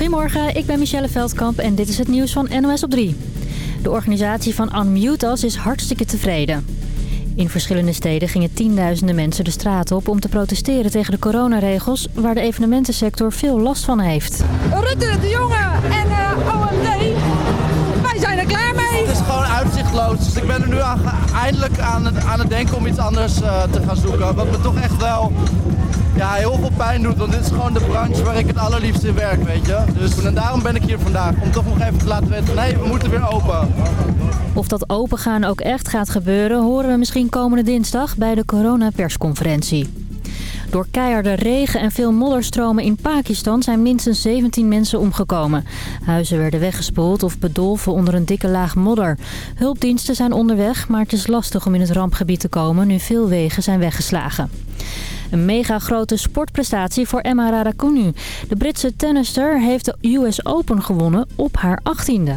Goedemorgen, ik ben Michelle Veldkamp en dit is het nieuws van NOS op 3. De organisatie van Unmute Us is hartstikke tevreden. In verschillende steden gingen tienduizenden mensen de straat op om te protesteren tegen de coronaregels... waar de evenementensector veel last van heeft. Rutte, de Jonge en uh, OMD, wij zijn er klaar mee. Het is gewoon uitzichtloos, dus ik ben er nu aan, eindelijk aan het, aan het denken om iets anders uh, te gaan zoeken. Wat me toch echt wel ja, heel veel pijn doet. Want dit is gewoon de branche waar ik het allerliefst in werk, weet je. Dus en daarom ben ik hier vandaag. Om toch nog even te laten weten, nee, we moeten weer open. Of dat opengaan ook echt gaat gebeuren, horen we misschien komende dinsdag bij de coronapersconferentie. Door keiharde regen en veel modderstromen in Pakistan zijn minstens 17 mensen omgekomen. Huizen werden weggespoeld of bedolven onder een dikke laag modder. Hulpdiensten zijn onderweg, maar het is lastig om in het rampgebied te komen nu veel wegen zijn weggeslagen. Een mega grote sportprestatie voor Emma Raducanu. De Britse tennister heeft de US Open gewonnen op haar 18e.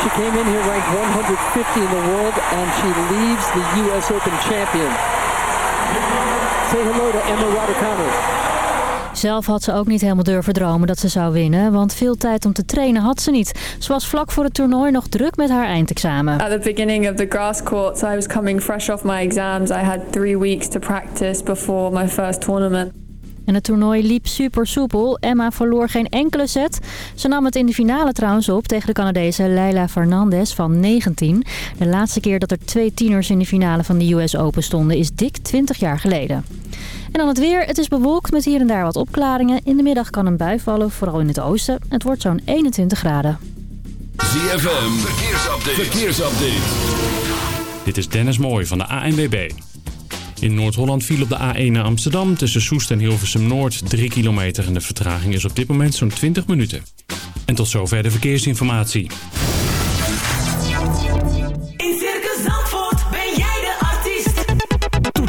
She came in here ranked 150 in the world and she leaves the US Open champion. Say hello to Emma Raducanu. Zelf had ze ook niet helemaal durven dromen dat ze zou winnen, want veel tijd om te trainen had ze niet. Ze was vlak voor het toernooi nog druk met haar eindexamen. At the beginning of the grass courts, I was coming fresh off my exams. I had three weeks to practice before my first tournament. En het toernooi liep super soepel. Emma verloor geen enkele set. Ze nam het in de finale trouwens op tegen de Canadese Leila Fernandez van 19. De laatste keer dat er twee tieners in de finale van de US Open stonden is dik 20 jaar geleden. En dan het weer. Het is bewolkt met hier en daar wat opklaringen. In de middag kan een bui vallen, vooral in het oosten. Het wordt zo'n 21 graden. ZFM, verkeersupdate. verkeersupdate. Dit is Dennis Mooij van de ANWB. In Noord-Holland viel op de A1 naar Amsterdam tussen Soest en Hilversum Noord 3 kilometer en de vertraging is op dit moment zo'n 20 minuten. En tot zover de verkeersinformatie.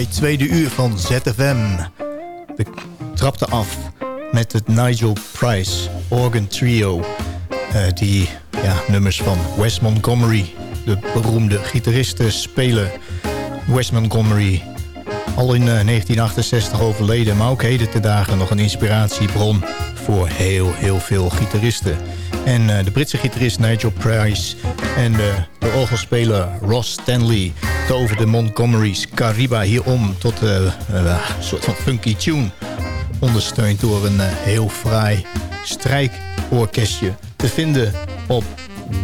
Bij het tweede uur van ZFM. We trapten af met het Nigel Price Organ Trio. eh, die ja, nummers van Wes Montgomery, de beroemde gitaristen, spelen. Wes Montgomery, al in eh, 1968 overleden... maar ook heden te dagen nog een inspiratiebron voor heel, heel veel gitaristen. En eh, de Britse gitarist Nigel Price en de orgelspeler Ross Stanley... toverden Montgomery's Cariba hier om tot eh, eh, een soort van funky tune... ondersteund door een eh, heel fraai strijkorkestje... te vinden op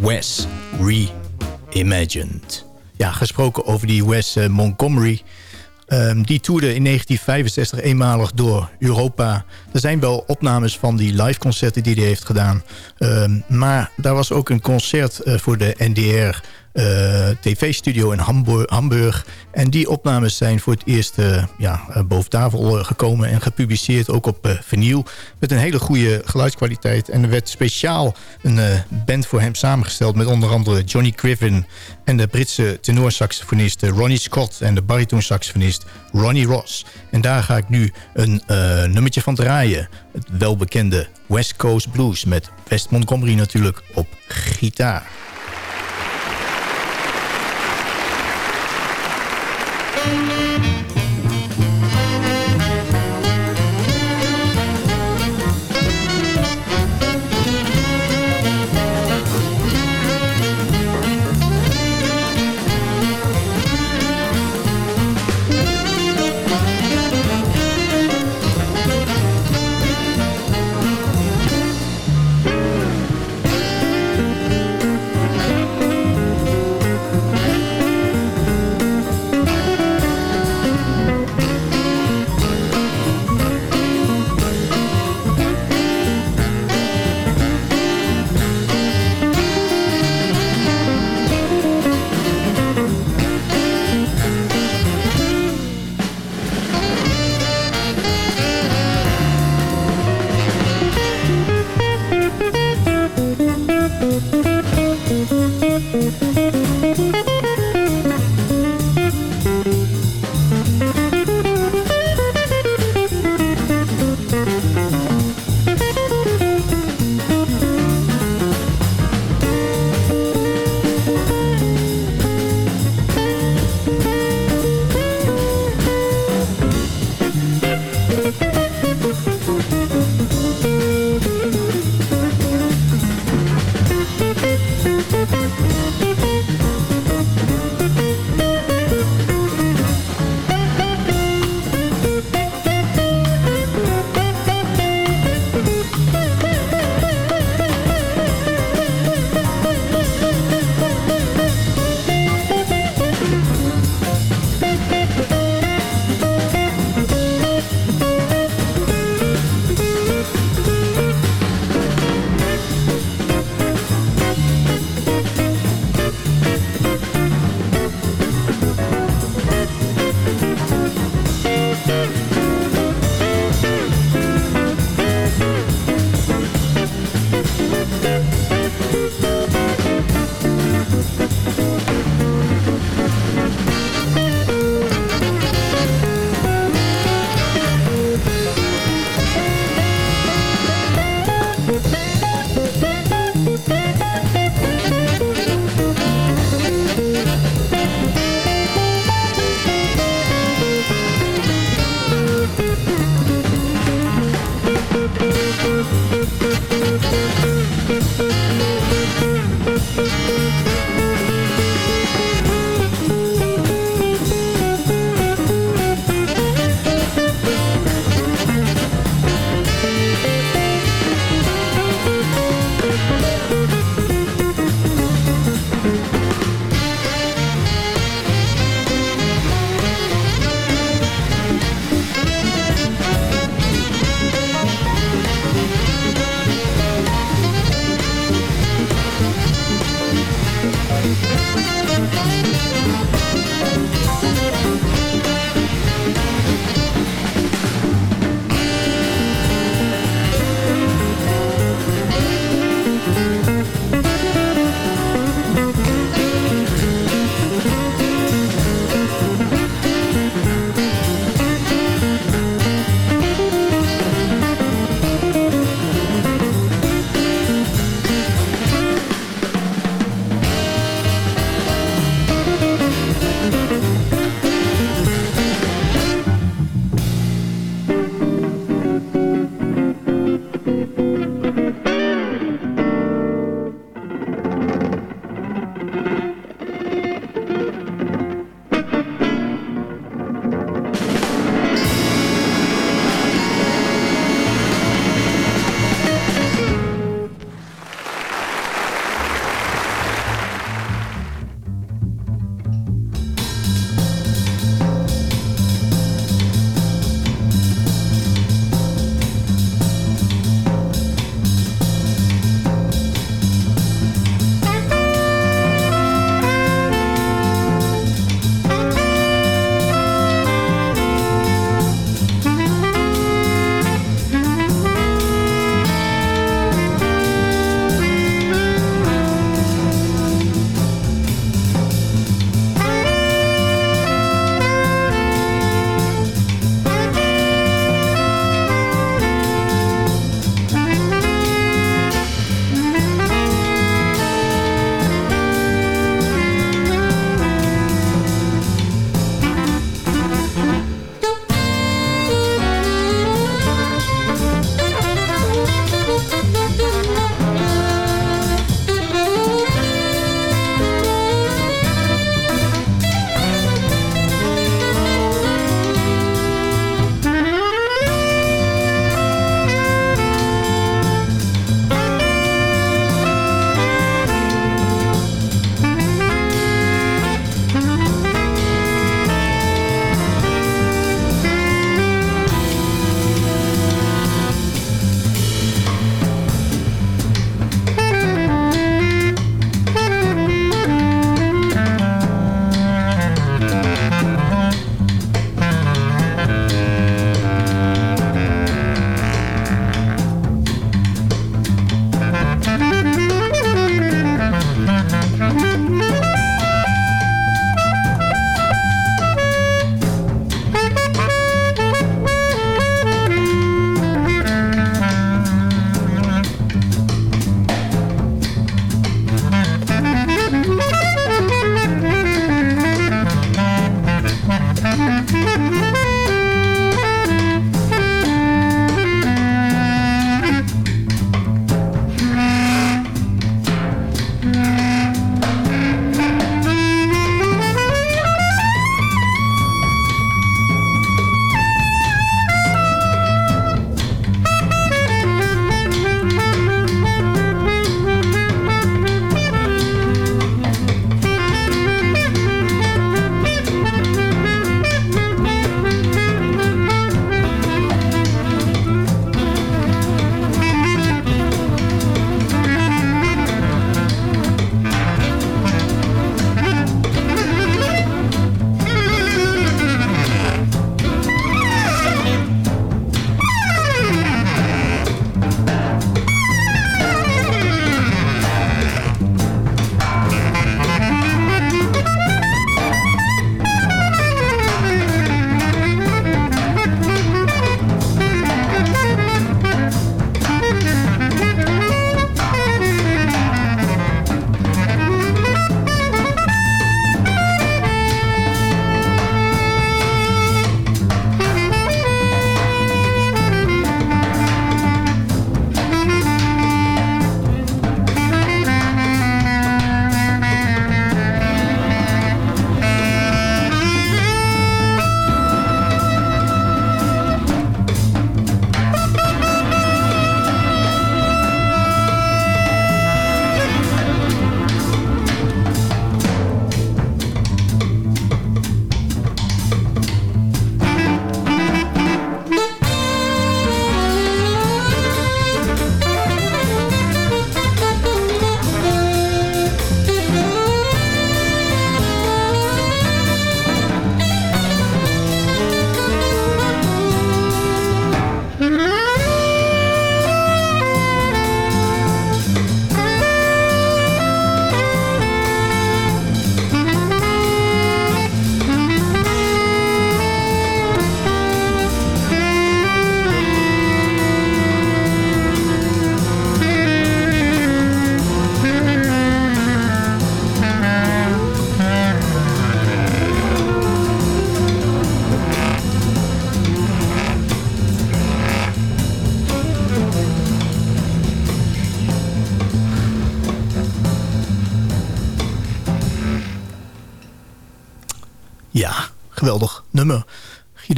Wes Reimagined. Ja, gesproken over die Wes Montgomery... Ehm, die toerde in 1965 eenmalig door Europa. Er zijn wel opnames van die live concerten die hij heeft gedaan. Ehm, maar daar was ook een concert voor de NDR TV-studio in Hamburg, Hamburg. En die opnames zijn voor het eerst eh, ja, eh, boven tafel eh, gekomen... en gepubliceerd ook op eh, vinyl. Met een hele goede geluidskwaliteit. En er werd speciaal een eh, band voor hem samengesteld... met onder andere Johnny Griffin en de Britse tenorsaxofonist eh, Ronnie Scott... en de baritonsaxofonist Ronnie Ross. En daar ga ik nu een eh, nummertje van draaien. Het welbekende West Coast Blues met West Montgomery natuurlijk op gitaar.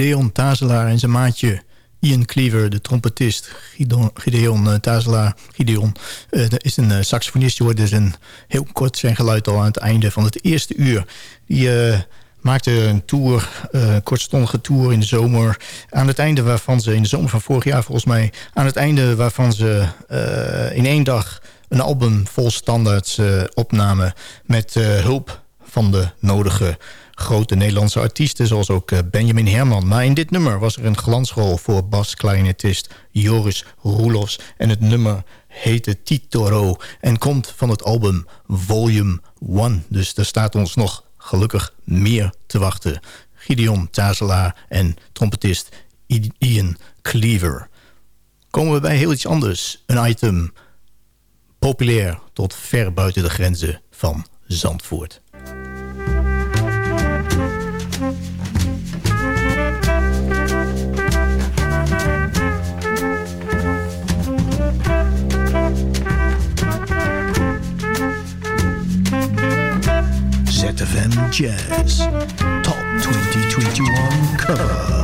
Gideon Tazelaar en zijn maatje Ian Cleaver, de trompetist. Gideon, Gideon uh, Tazelaar, Gideon, uh, is een uh, saxofonist. Je hoort dus een, heel kort zijn geluid al aan het einde van het eerste uur. Die maakte een tour, een kortstondige tour in de zomer. Aan het einde waarvan ze, in de zomer van vorig jaar volgens mij... aan het einde waarvan ze in één dag een album vol standaards opnamen... met hulp van de nodige grote Nederlandse artiesten... zoals ook eh, Benjamin Herman. Maar in dit nummer was er een glansrol voor baskleinetist Joris Roelofs. En het nummer heette Titoro en komt van het album Volume 1. Dus er staat ons nog gelukkig meer te wachten. Gideon Tazelaar en trompetist Ian Cleaver. Komen we bij heel iets anders. Een item populair tot ver buiten de grenzen van Zandvoort. ZFM Jazz Top 2021 cover.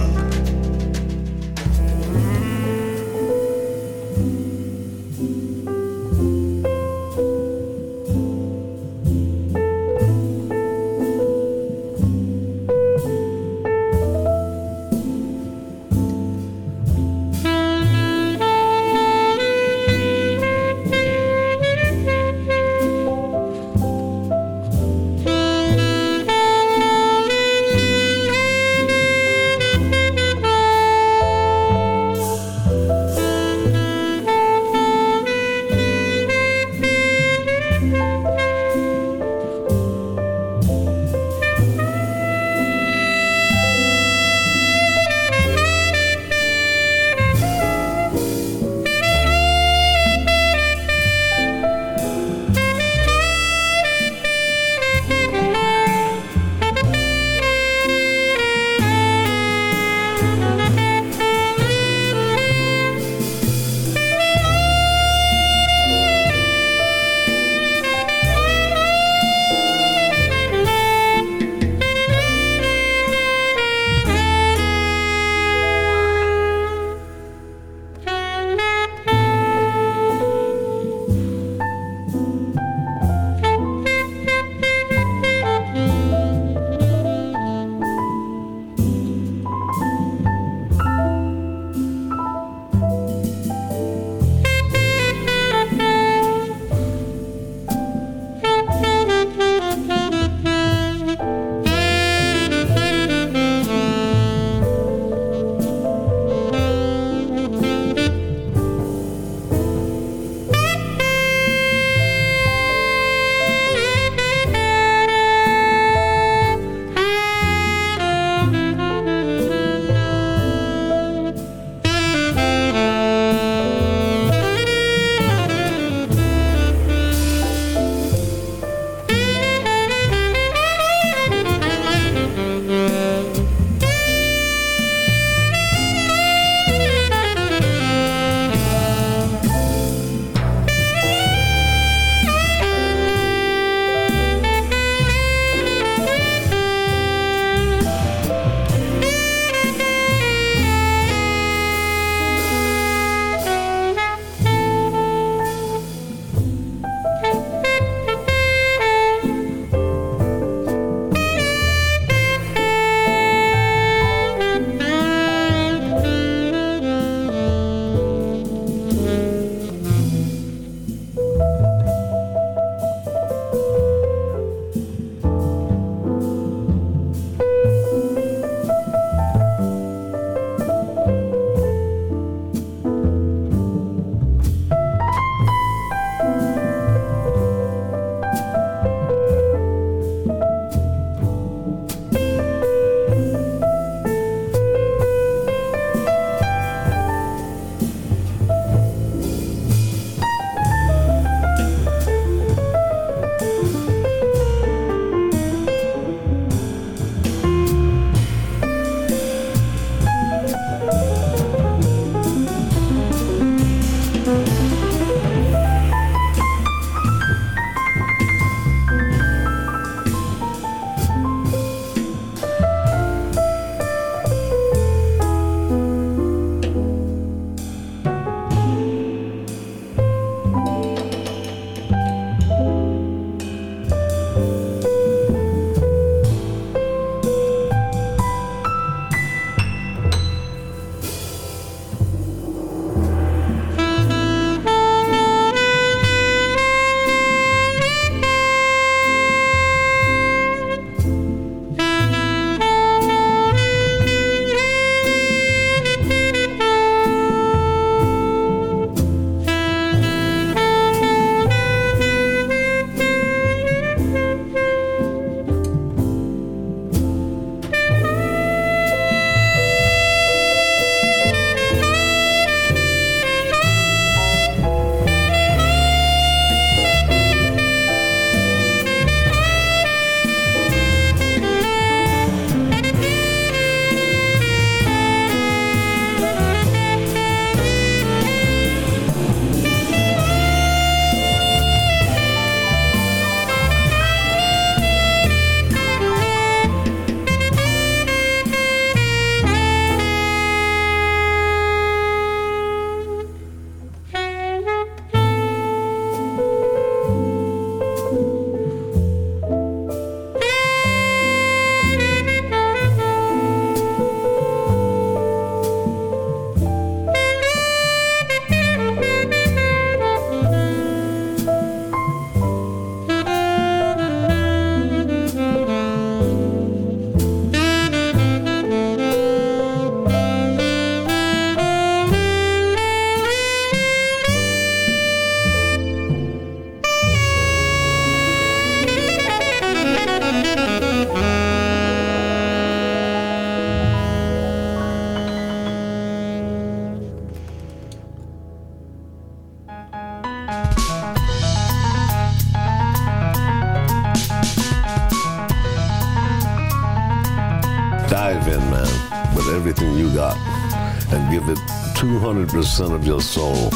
200% of your soul.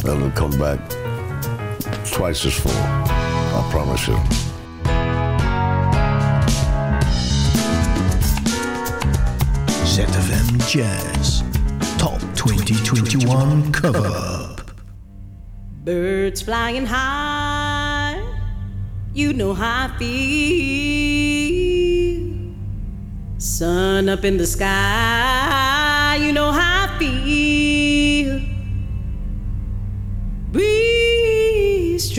And it'll come back twice as full. I promise you. ZFM Jazz Top 2021 Cover Up. Birds flying high, you know how I feel. Sun up in the sky,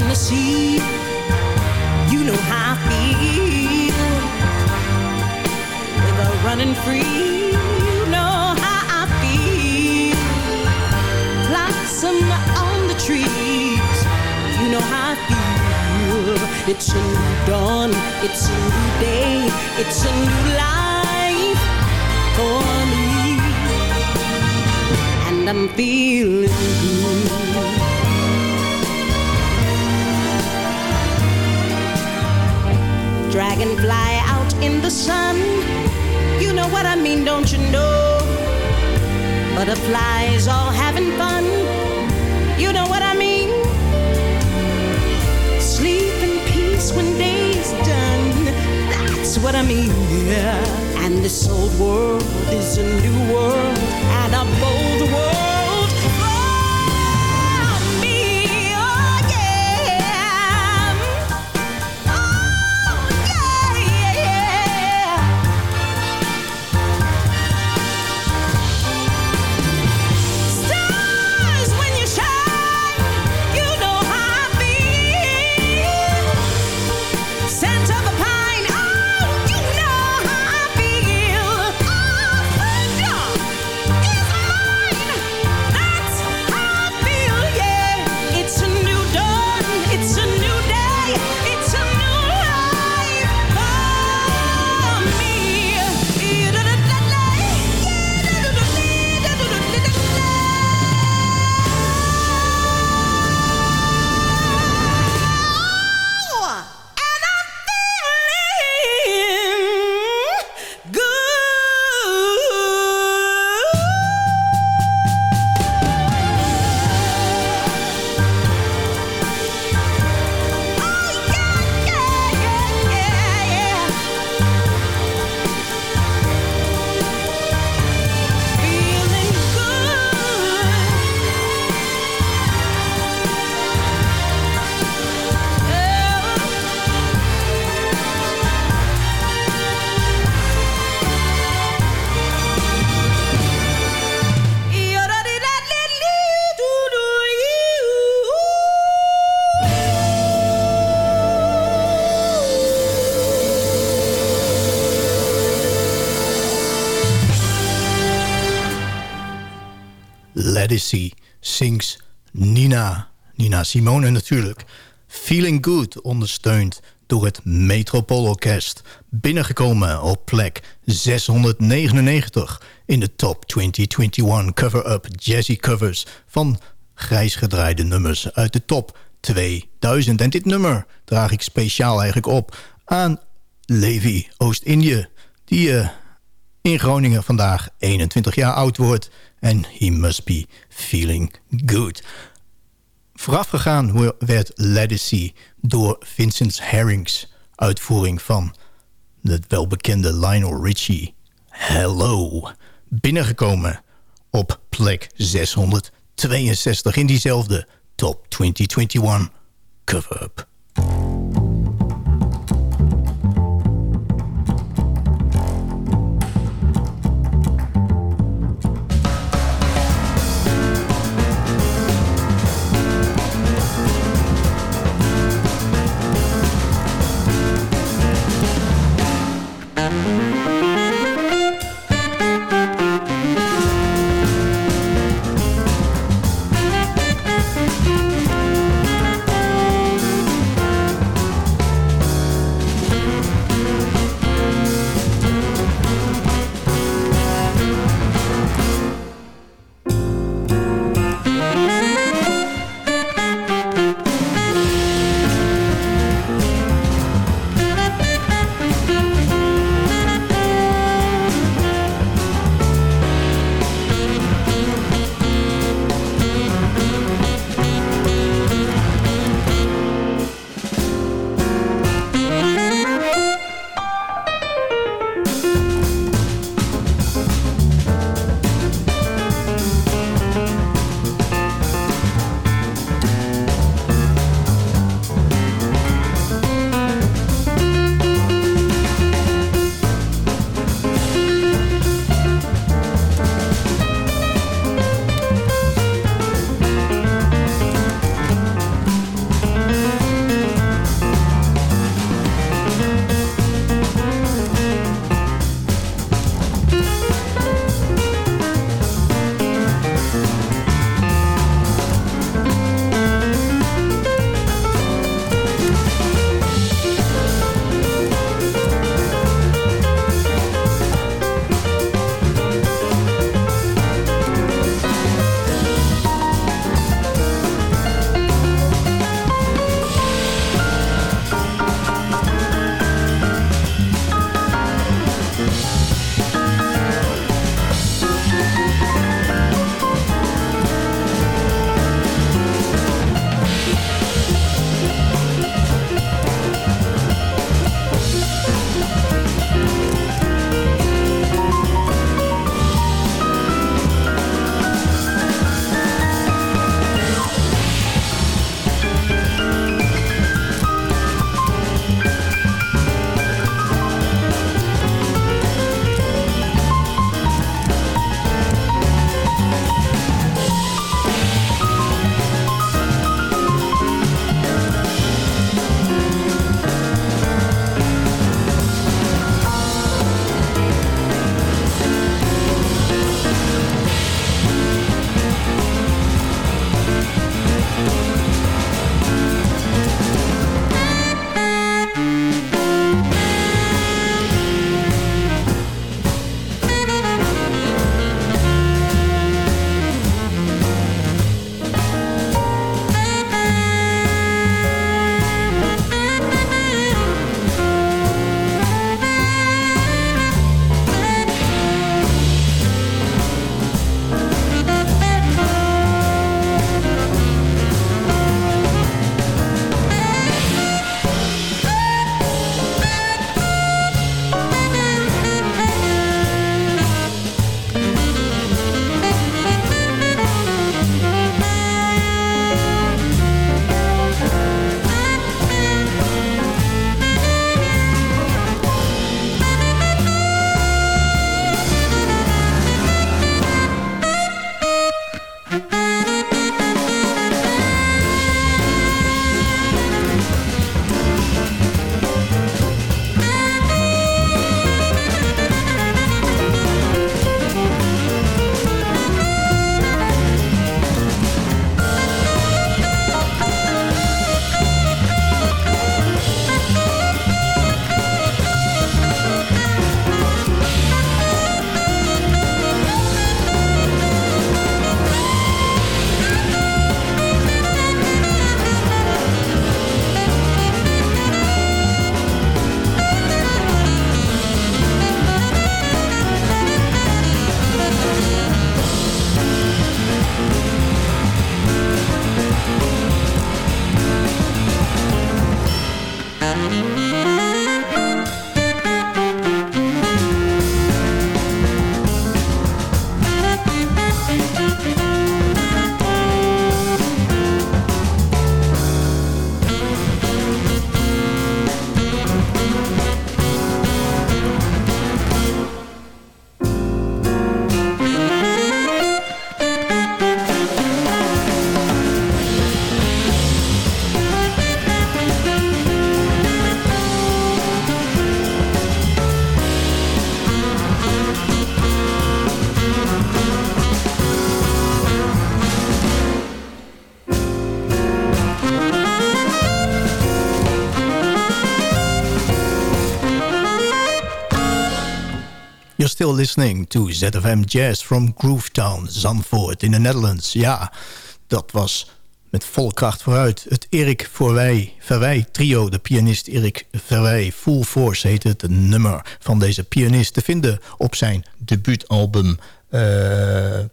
in the sea. You know how I feel. River running free. You know how I feel. Blossom on the trees. You know how I feel. It's a new dawn. It's a new day. It's a new life for me. And I'm feeling good. Dragonfly out in the sun. You know what I mean, don't you know? Butterflies all having fun. You know what I mean? Sleep in peace when day's done. That's what I mean. Yeah. And this old world is a new world and a bold Sings Nina. Nina Simone natuurlijk. Feeling Good, ondersteund door het Metropoolorkest. Binnengekomen op plek 699 in de top 2021 cover-up jazzy covers... van grijs gedraaide nummers uit de top 2000. En dit nummer draag ik speciaal eigenlijk op aan Levi Oost-Indië... die eh, in Groningen vandaag 21 jaar oud wordt... en he must be feeling good. Voorafgegaan werd Legacy door Vincent Herrings uitvoering van het welbekende Lionel Richie. Hello. Binnengekomen op plek 662 in diezelfde Top 2021 cover-up. Still listening to ZFM Jazz from Groovetown, Zandvoort in the Netherlands. Ja, dat was met volle kracht vooruit. Het Erik Verwij trio, de pianist Erik Verwij. Full Force heet het nummer van deze pianist. Te vinden op zijn debuutalbum eh,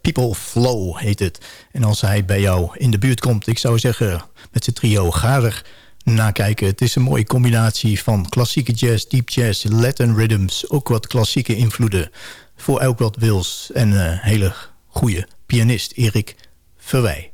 People Flow heet het. En als hij bij jou in de buurt komt, ik zou zeggen met zijn trio, ga er nakijken. Het is een mooie combinatie van klassieke jazz, deep jazz, Latin rhythms. Ook wat klassieke invloeden voor elk wat wils. En een hele goede pianist, Erik Verwij.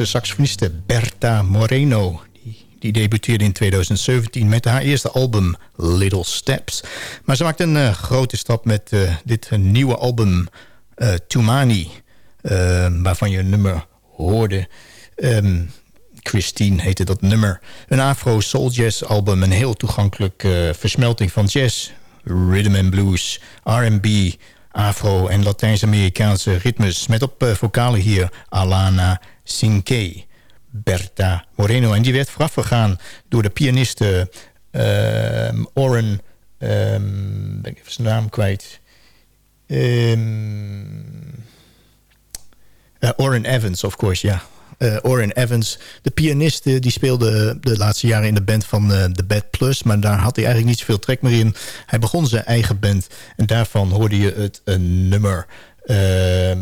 Amerikaanse saxofoniste Berta Moreno. Die, die debuteerde in 2017 met haar eerste album Little Steps. Maar ze maakte een eh, grote stap met eh, dit eh, nieuwe album Toumani, eh, waarvan je een nummer hoorde. Ehm, Christine heette dat nummer. Een Afro Soul Jazz album, een heel toegankelijk eh, versmelting van jazz, rhythm and blues, R&B, Afro en Latijns-Amerikaanse ritmes. Met op eh, vocalen hier Alana Cinque, Berta Moreno. En die werd voorafgegaan door de pianiste ehm Oren... ben ik zijn naam kwijt. Eh, Oren Evans, of course, ja. Eh Oren Evans, de pianiste, die speelde de laatste jaren in de band van eh, The Bad Plus. Maar daar had hij eigenlijk niet zoveel trek meer in. Hij begon zijn eigen band en daarvan hoorde je het een nummer... ehm,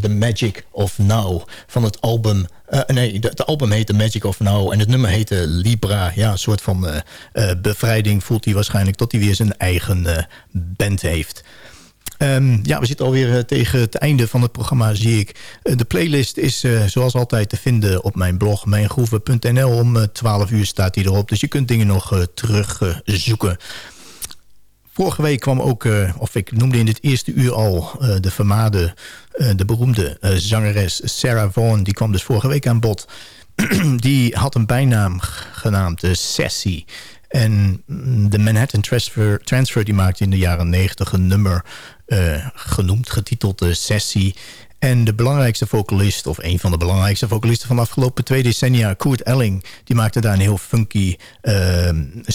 The Magic of Now van het album... eh, nee, het album heette Magic of Now en het nummer heette Libra. Ja, een soort van bevrijding voelt hij waarschijnlijk... tot hij weer zijn eigen band heeft. Ehm, ja, we zitten alweer eh, tegen het einde van het programma, zie ik. Eh, de playlist is eh, zoals altijd te vinden op mijn blog, mijngroeven.nl. Om eh, 12 uur staat die erop, dus je kunt dingen nog eh, terug eh, zoeken. Vorige week kwam ook, of ik noemde in het eerste uur al... de vermaarde, de beroemde zangeres Sarah Vaughan. Die kwam dus vorige week aan bod. die had een bijnaam genaamd Sassy. En mm, de Manhattan Transfer, Transfer die maakte in de jaren 90 een nummer eh, genoemd, getiteld eh, Sassy. En de belangrijkste vocalist, of een van de belangrijkste vocalisten van de afgelopen twee decennia, Kurt Elling, die maakte daar een heel funky eh,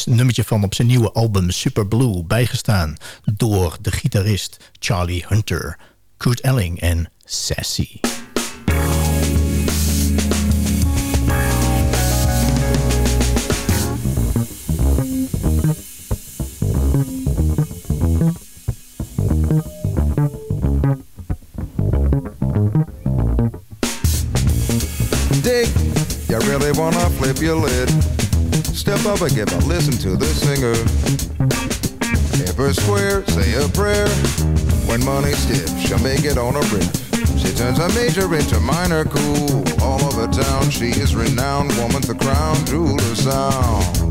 nummertje van op zijn nieuwe album Super Blue, bijgestaan door de gitarist Charlie Hunter. Kurt Elling en Sassy. Your lid. Step up and give a listen to the singer. Her square, say a prayer. When money's stiff, she'll make it on a riff. She turns a major into minor cool. All over town, she is renowned. Woman's the crown jewel of sound.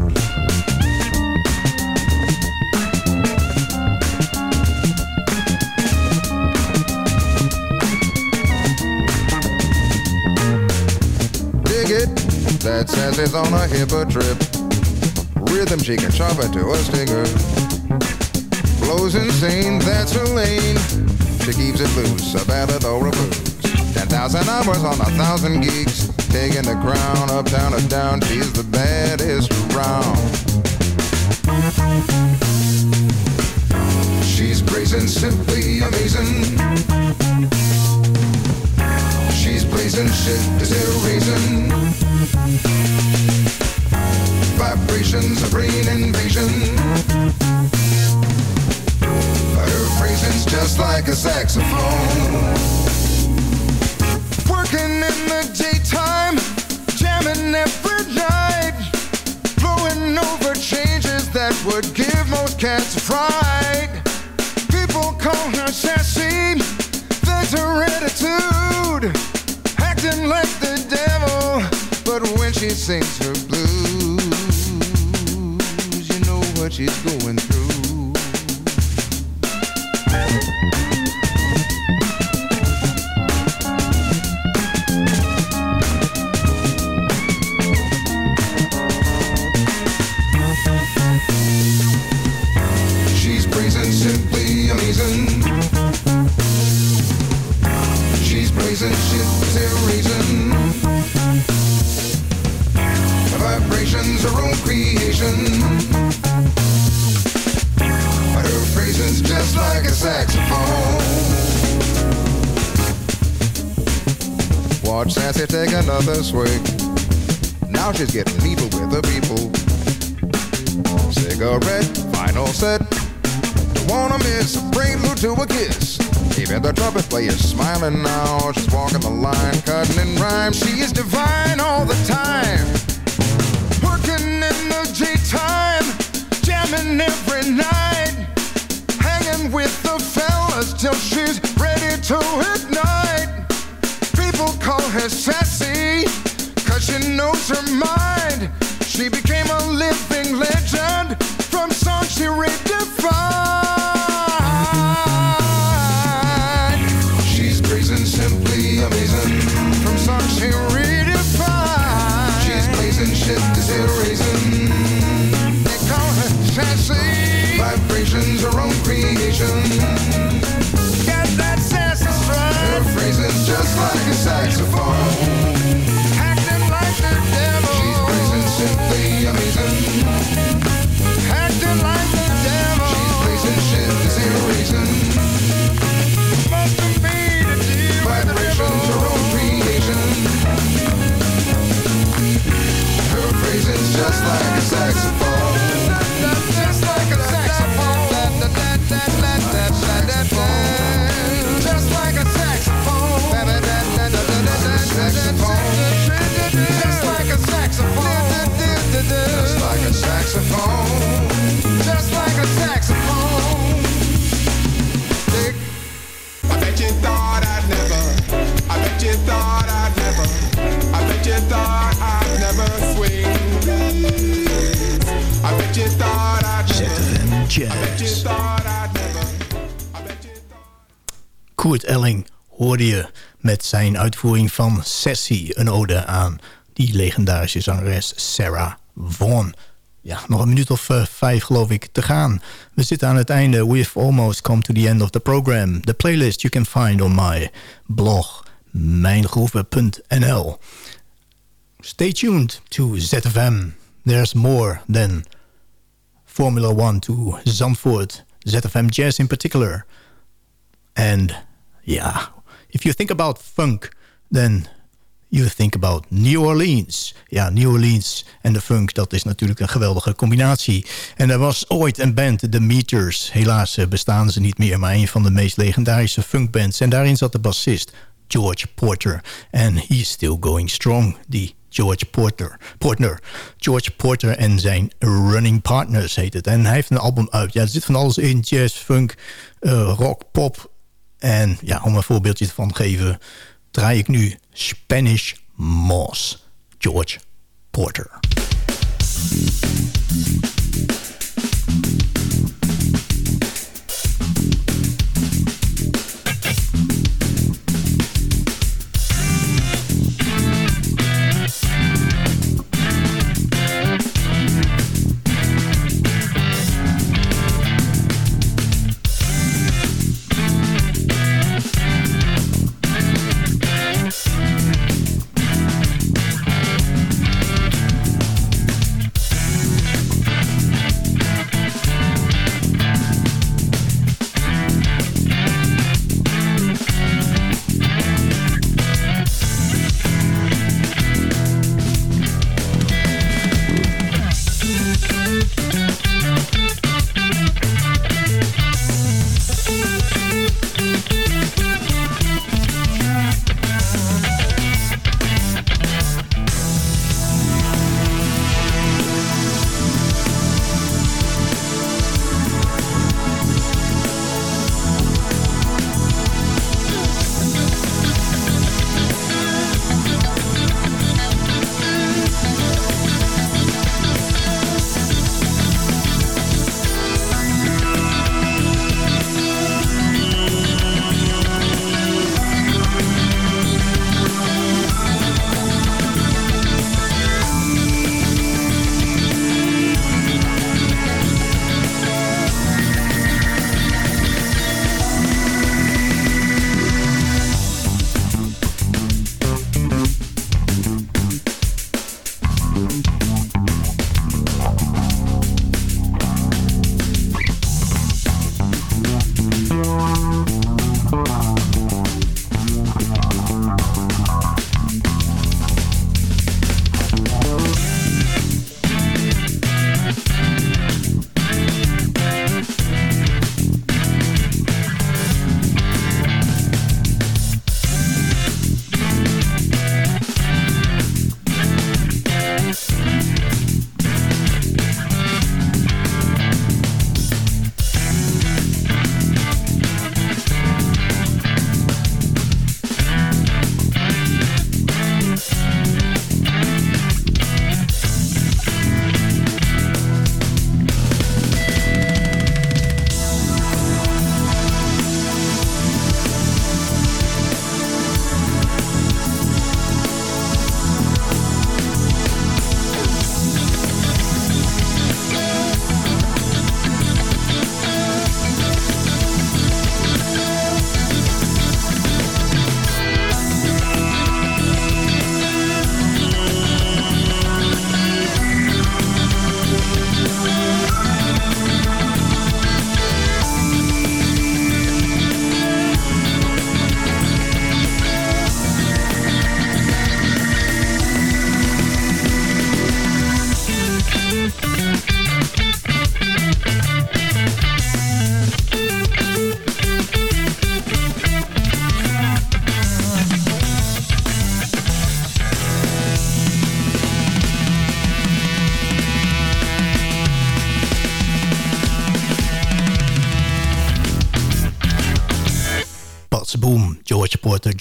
That Sassy's on a hipper trip. Rhythm she can chop it to a stinger. Flows insane, that's her lane. She keeps it loose, a ballad or a blues. Ten thousand hours on a thousand geeks. Taking the crown uptown or down, she's the baddest around. She's brazen, simply amazing. She's blazing shit, is there a reason? Vibrations, a brain invasion. Her just like a saxophone. Working in the daytime, jamming every night. Over changes that would give most cats fright. People call her attitude. Acting like the devil, but when she sings her blues, you know what she's going through. Another swig. Now she's getting lethal with the people. Cigarette, final set. Don't wanna miss a prelude to a kiss. Even the trumpet player's smiling now. She's walking the line, cutting in rhyme. She is divine all the time. Working in the daytime, jamming every night. Hanging with the fellas till she's ready to ignite. slide. Hoorde je met zijn uitvoering van Sassy... een ode aan die legendarische zangeres Sarah Vaughan. Ja, nog een minuut of eh, vijf geloof ik te gaan. We zitten aan het einde. We've almost come to the end of the program. The playlist you can find on my blog mijngroeven.nl Stay tuned to ZFM. There's more than Formula One to Zandvoort. ZFM Jazz in particular. And yeah, if you think about funk, then you think about New Orleans. Ja, New Orleans en de funk, dat is natuurlijk een geweldige combinatie. En er was ooit een band, The Meters. Helaas eh, bestaan ze niet meer, maar een van de meest legendarische funkbands. En daarin zat de bassist George Porter. En he's still going strong, die George Porter. Porter. George Porter en zijn Running Partners heet het. En hij heeft een album uit. Ja, er zit van alles in. Jazz, funk, eh, rock, pop. En ja, om een voorbeeldje van te geven... draai ik nu Spanish Moss. George Porter.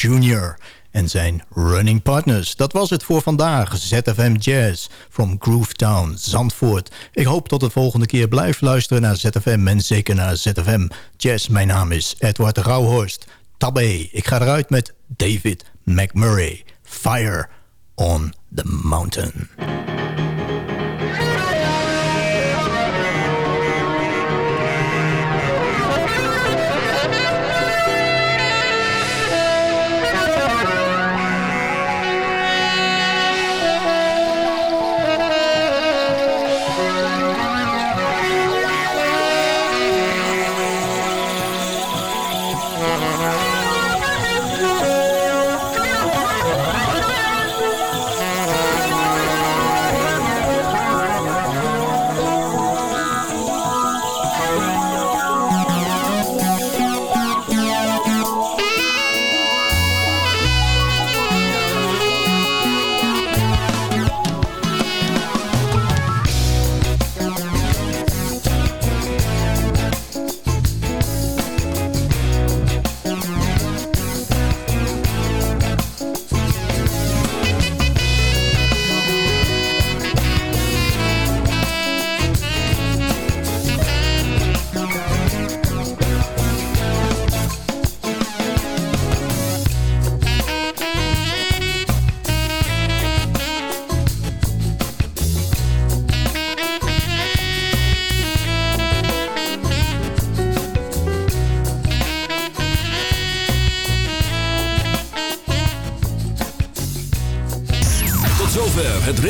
Jr. en zijn Running Partners. Dat was het voor vandaag. ZFM Jazz from Groovetown, Zandvoort. Ik hoop tot de volgende keer blijft luisteren naar ZFM en zeker naar ZFM Jazz. Mijn naam is Edward Rauhorst. Tabé, ik ga eruit met David McMurray. Fire on the Mountain.